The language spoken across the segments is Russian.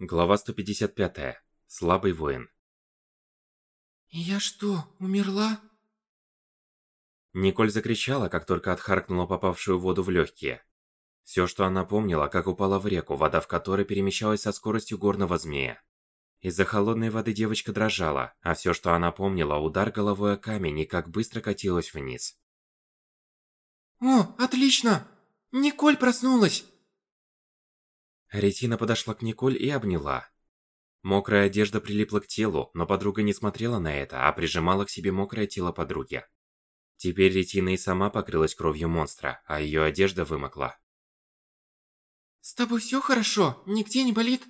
Глава 155. Слабый воин. «Я что, умерла?» Николь закричала, как только отхаркнула попавшую воду в легкие. Все, что она помнила, как упала в реку, вода в которой перемещалась со скоростью горного змея. Из-за холодной воды девочка дрожала, а все, что она помнила, удар головой о камень и как быстро катилась вниз. «О, отлично! Николь проснулась!» Ретина подошла к Николь и обняла. Мокрая одежда прилипла к телу, но подруга не смотрела на это, а прижимала к себе мокрое тело подруги. Теперь Ретина и сама покрылась кровью монстра, а ее одежда вымокла. «С тобой все хорошо? Нигде не болит?»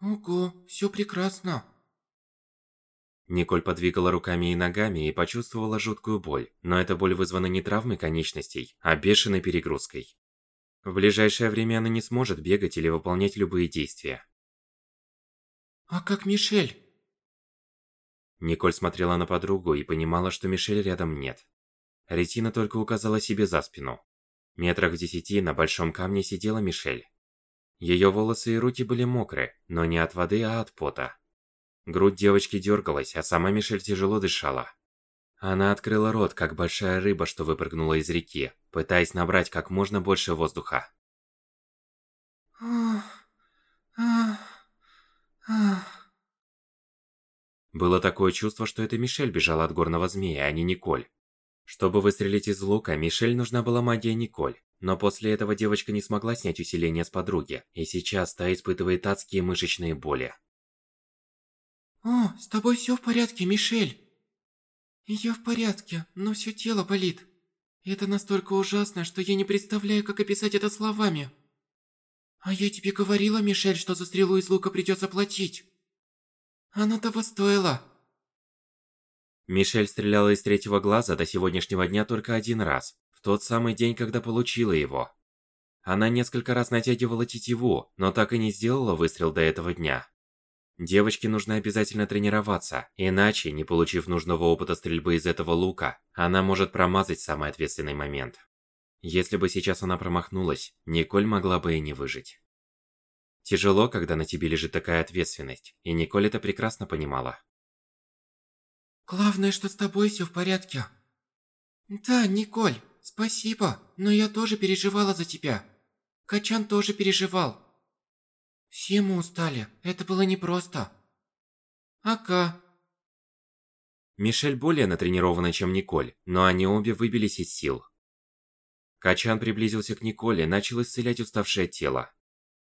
«Ого, все прекрасно». Николь подвигала руками и ногами и почувствовала жуткую боль, но эта боль вызвана не травмой конечностей, а бешеной перегрузкой. В ближайшее время она не сможет бегать или выполнять любые действия. «А как Мишель?» Николь смотрела на подругу и понимала, что Мишель рядом нет. Ретина только указала себе за спину. Метрах в десяти на большом камне сидела Мишель. Ее волосы и руки были мокры, но не от воды, а от пота. Грудь девочки дергалась, а сама Мишель тяжело дышала. Она открыла рот, как большая рыба, что выпрыгнула из реки, пытаясь набрать как можно больше воздуха. Было такое чувство, что это Мишель бежала от горного змея, а не Николь. Чтобы выстрелить из лука, Мишель нужна была магия Николь. Но после этого девочка не смогла снять усиление с подруги, и сейчас та испытывает адские мышечные боли. «О, с тобой все в порядке, Мишель?» Я в порядке, но все тело болит. Это настолько ужасно, что я не представляю, как описать это словами. А я тебе говорила, Мишель, что за стрелу из лука придется платить. Оно того стоило. Мишель стреляла из третьего глаза до сегодняшнего дня только один раз, в тот самый день, когда получила его. Она несколько раз натягивала тетиву, но так и не сделала выстрел до этого дня. Девочке нужно обязательно тренироваться, иначе, не получив нужного опыта стрельбы из этого лука, она может промазать самый ответственный момент. Если бы сейчас она промахнулась, Николь могла бы и не выжить. Тяжело, когда на тебе лежит такая ответственность, и Николь это прекрасно понимала. Главное, что с тобой все в порядке. Да, Николь, спасибо, но я тоже переживала за тебя. Качан тоже переживал. Все мы устали. Это было непросто. Ага. Мишель более натренирована, чем Николь, но они обе выбились из сил. Качан приблизился к Николе начал исцелять уставшее тело.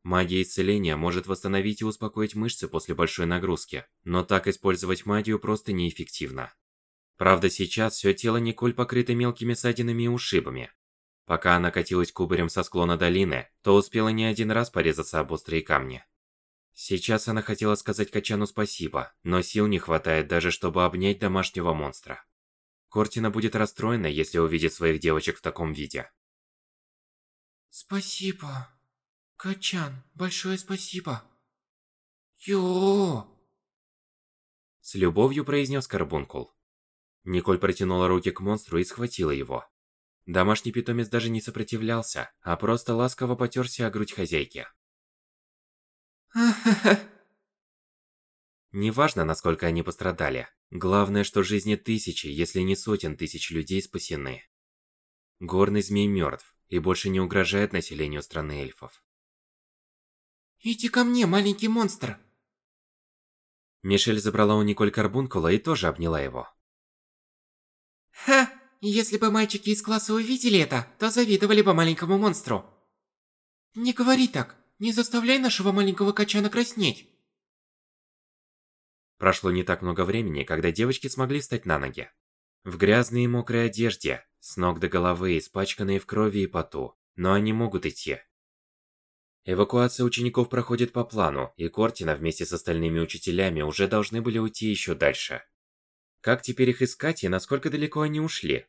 Магия исцеления может восстановить и успокоить мышцы после большой нагрузки, но так использовать магию просто неэффективно. Правда, сейчас все тело Николь покрыто мелкими ссадинами и ушибами, Пока она катилась кубарем со склона долины, то успела не один раз порезаться об острые камни. Сейчас она хотела сказать Качану спасибо, но сил не хватает даже, чтобы обнять домашнего монстра. Кортина будет расстроена, если увидит своих девочек в таком виде. Спасибо. Качан, большое спасибо. Йо! С любовью произнес Карбункул. Николь протянула руки к монстру и схватила его. Домашний питомец даже не сопротивлялся, а просто ласково потерся о грудь хозяйки. Неважно, насколько они пострадали. Главное, что жизни тысячи, если не сотен тысяч людей спасены. Горный змей мертв и больше не угрожает населению страны эльфов. «Иди ко мне, маленький монстр!» Мишель забрала у Николь Карбункула и тоже обняла его. «Ха! Если бы мальчики из класса увидели это, то завидовали бы маленькому монстру. Не говори так. Не заставляй нашего маленького качана краснеть. Прошло не так много времени, когда девочки смогли встать на ноги. В грязной и мокрой одежде, с ног до головы, испачканные в крови и поту, но они могут идти. Эвакуация учеников проходит по плану, и Кортина вместе с остальными учителями уже должны были уйти еще дальше. Как теперь их искать и насколько далеко они ушли?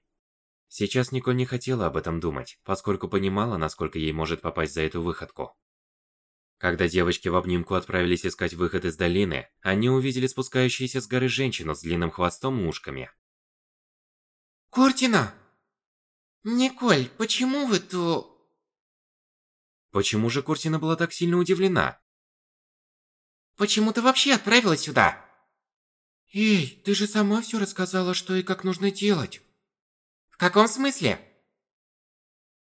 Сейчас Николь не хотела об этом думать, поскольку понимала, насколько ей может попасть за эту выходку. Когда девочки в обнимку отправились искать выход из долины, они увидели спускающуюся с горы женщину с длинным хвостом и ушками. Кортина! Николь, почему вы тут? Почему же Кортина была так сильно удивлена? Почему ты вообще отправилась сюда? Эй, ты же сама все рассказала, что и как нужно делать. В каком смысле?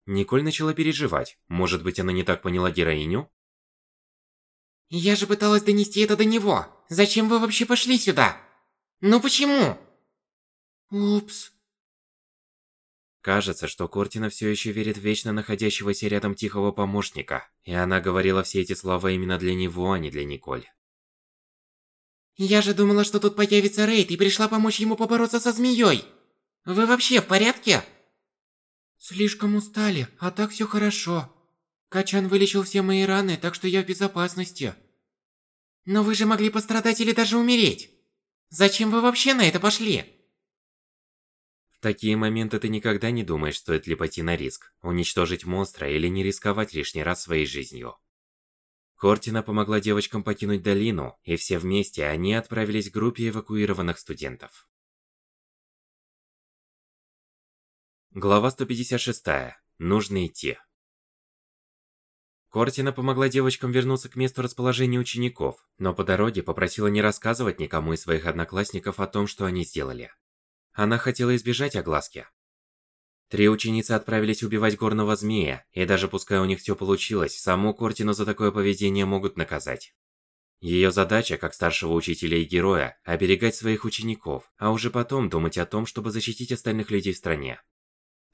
Николь начала переживать. Может быть, она не так поняла героиню? Я же пыталась донести это до него. Зачем вы вообще пошли сюда? Ну почему? Упс. Кажется, что Кортина все еще верит в вечно находящегося рядом тихого помощника, и она говорила все эти слова именно для него, а не для Николь. Я же думала, что тут появится Рейд и пришла помочь ему побороться со змеей. Вы вообще в порядке? Слишком устали, а так все хорошо. Качан вылечил все мои раны, так что я в безопасности. Но вы же могли пострадать или даже умереть. Зачем вы вообще на это пошли? В такие моменты ты никогда не думаешь, стоит ли пойти на риск, уничтожить монстра или не рисковать лишний раз своей жизнью. Кортина помогла девочкам покинуть долину, и все вместе они отправились к группе эвакуированных студентов. Глава 156. Нужно идти. Кортина помогла девочкам вернуться к месту расположения учеников, но по дороге попросила не рассказывать никому из своих одноклассников о том, что они сделали. Она хотела избежать огласки. Три ученицы отправились убивать горного змея, и даже пускай у них все получилось, саму Кортину за такое поведение могут наказать. Ее задача, как старшего учителя и героя, оберегать своих учеников, а уже потом думать о том, чтобы защитить остальных людей в стране.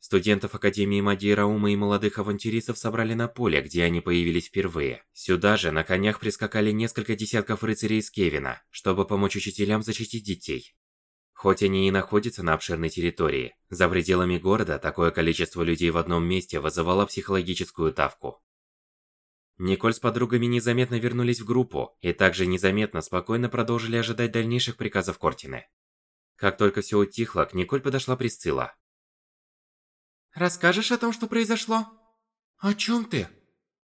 Студентов Академии магии Раума и молодых авантюристов собрали на поле, где они появились впервые. Сюда же на конях прискакали несколько десятков рыцарей из Кевина, чтобы помочь учителям защитить детей. Хоть они и находятся на обширной территории, за пределами города такое количество людей в одном месте вызывало психологическую тавку. Николь с подругами незаметно вернулись в группу и также незаметно спокойно продолжили ожидать дальнейших приказов Кортины. Как только все утихло, к Николь подошла Присцилла. «Расскажешь о том, что произошло?» «О чем ты?»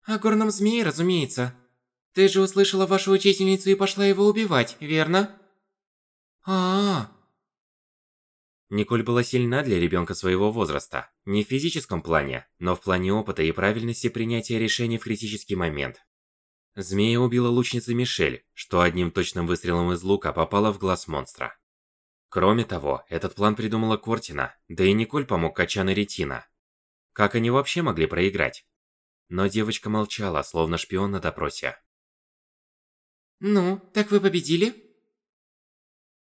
«О горном змее, разумеется. Ты же услышала вашу учительницу и пошла его убивать, верно?» «А-а-а!» Николь была сильна для ребенка своего возраста. Не в физическом плане, но в плане опыта и правильности принятия решений в критический момент. Змея убила лучница Мишель, что одним точным выстрелом из лука попала в глаз монстра. Кроме того, этот план придумала Кортина, да и Николь помог Качан и Ретина. Как они вообще могли проиграть? Но девочка молчала, словно шпион на допросе. «Ну, так вы победили?»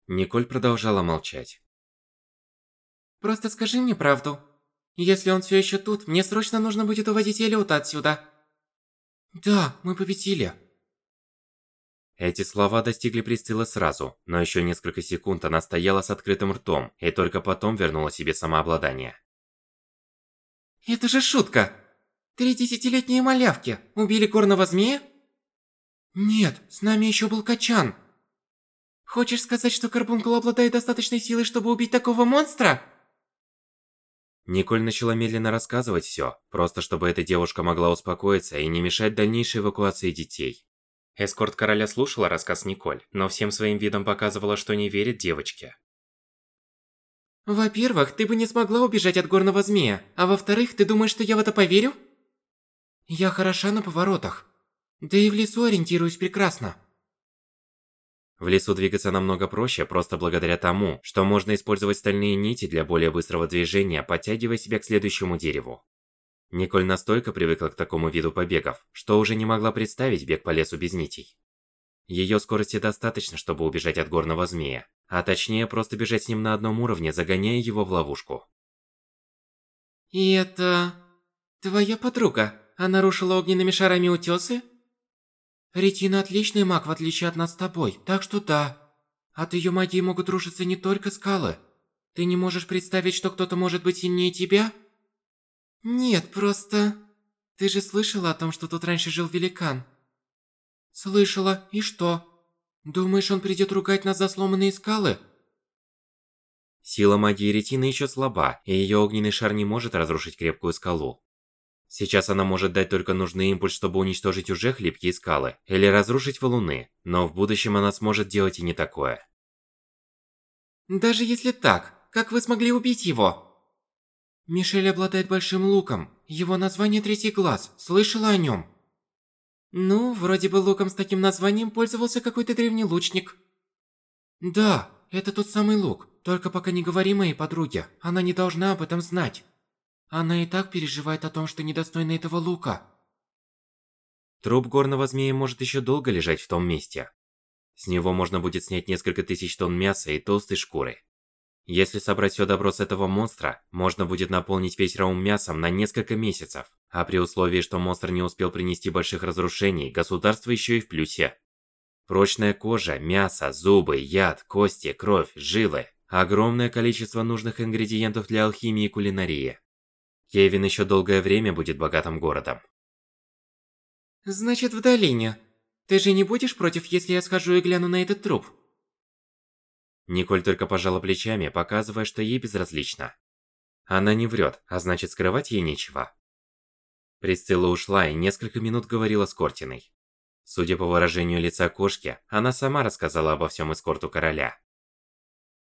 Николь продолжала молчать. Просто скажи мне правду. Если он все еще тут, мне срочно нужно будет уводить Элиота отсюда. Да, мы победили. Эти слова достигли Присциллы сразу, но еще несколько секунд она стояла с открытым ртом и только потом вернула себе самообладание. Это же шутка! Три десятилетние малявки убили горного змея? Нет, с нами еще был Качан. Хочешь сказать, что Карбункул обладает достаточной силой, чтобы убить такого монстра? Николь начала медленно рассказывать все, просто чтобы эта девушка могла успокоиться и не мешать дальнейшей эвакуации детей. Эскорт короля слушала рассказ Николь, но всем своим видом показывала, что не верит девочке. Во-первых, ты бы не смогла убежать от горного змея, а во-вторых, ты думаешь, что я в это поверю? Я хороша на поворотах. Да и в лесу ориентируюсь прекрасно. В лесу двигаться намного проще, просто благодаря тому, что можно использовать стальные нити для более быстрого движения, подтягивая себя к следующему дереву. Николь настолько привыкла к такому виду побегов, что уже не могла представить бег по лесу без нитей. Ее скорости достаточно, чтобы убежать от горного змея, а точнее просто бежать с ним на одном уровне, загоняя его в ловушку. И это... твоя подруга? Она рушила огненными шарами утёсы? Ретина отличный маг, в отличие от нас с тобой, так что да. От ее магии могут рушиться не только скалы. Ты не можешь представить, что кто-то может быть сильнее тебя? Нет, просто... Ты же слышала о том, что тут раньше жил великан? Слышала, и что? Думаешь, он придет ругать нас за сломанные скалы? Сила магии ретины еще слаба, и ее огненный шар не может разрушить крепкую скалу. Сейчас она может дать только нужный импульс, чтобы уничтожить уже хлипкие скалы, или разрушить валуны, но в будущем она сможет делать и не такое. Даже если так, как вы смогли убить его? Мишель обладает большим луком. Его название Третий Глаз. Слышала о нем? Ну, вроде бы луком с таким названием пользовался какой-то древний лучник. Да, это тот самый лук. Только пока не говори моей подруге, она не должна об этом знать. Она и так переживает о том, что недостойна этого лука. Труп горного змея может еще долго лежать в том месте. С него можно будет снять несколько тысяч тонн мяса и толстой шкуры. Если собрать все добро с этого монстра, можно будет наполнить весь раум мясом на несколько месяцев. А при условии, что монстр не успел принести больших разрушений, государство еще и в плюсе. Прочная кожа, мясо, зубы, яд, кости, кровь, жилы. Огромное количество нужных ингредиентов для алхимии и кулинарии. Кевин еще долгое время будет богатым городом. Значит, в долине. Ты же не будешь против, если я схожу и гляну на этот труп? Николь только пожала плечами, показывая, что ей безразлично. Она не врет, а значит скрывать ей нечего. Присцилла ушла и несколько минут говорила с Кортиной. Судя по выражению лица кошки, она сама рассказала обо всем эскорту короля.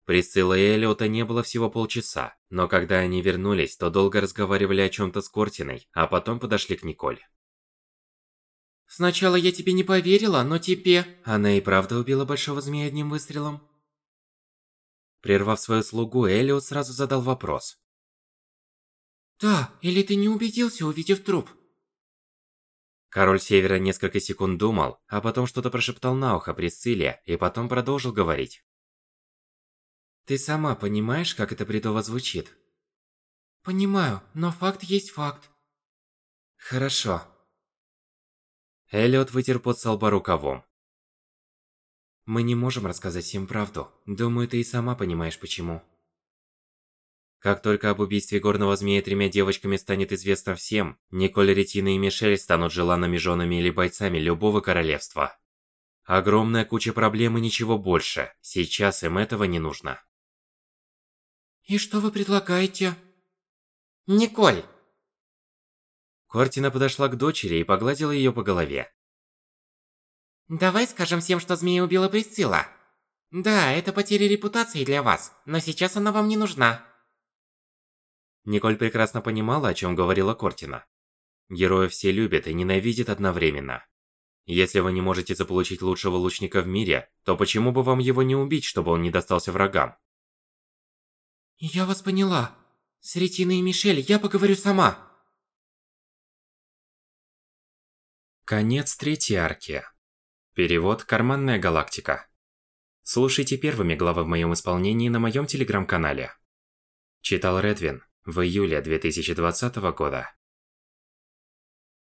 Присцилла и Элиота не было всего полчаса, но когда они вернулись, то долго разговаривали о чем-то с Кортиной, а потом подошли к Николь. Сначала я тебе не поверила, но тебе... Она и правда убила большого змея одним выстрелом? Прервав свою слугу, Элиот сразу задал вопрос. Да, или ты не убедился, увидев труп? Король Севера несколько секунд думал, а потом что-то прошептал на ухо Присцилле и потом продолжил говорить. Ты сама понимаешь, как это бредово звучит? Понимаю, но факт есть факт. Хорошо. Эллиот вытер пот со лба рукавом. Мы не можем рассказать всем правду. Думаю, ты и сама понимаешь, почему. Как только об убийстве горного змея тремя девочками станет известно всем, Николь, Ретина и Мишель станут желанными женами или бойцами любого королевства. Огромная куча проблем и ничего больше. Сейчас им этого не нужно. И что вы предлагаете? Николь! Кортина подошла к дочери и погладила ее по голове. Давай скажем всем, что змея убила Присцилла. Да, это потеря репутации для вас, но сейчас она вам не нужна. Николь прекрасно понимала, о чем говорила Кортина. Героев все любят и ненавидят одновременно. Если вы не можете заполучить лучшего лучника в мире, то почему бы вам его не убить, чтобы он не достался врагам? Я вас поняла. С Ретиной и Мишель я поговорю сама. Конец третьей арки. Перевод «Карманная галактика». Слушайте первыми главы в моем исполнении на моем телеграм-канале. Читал Редвин в июле 2020 года.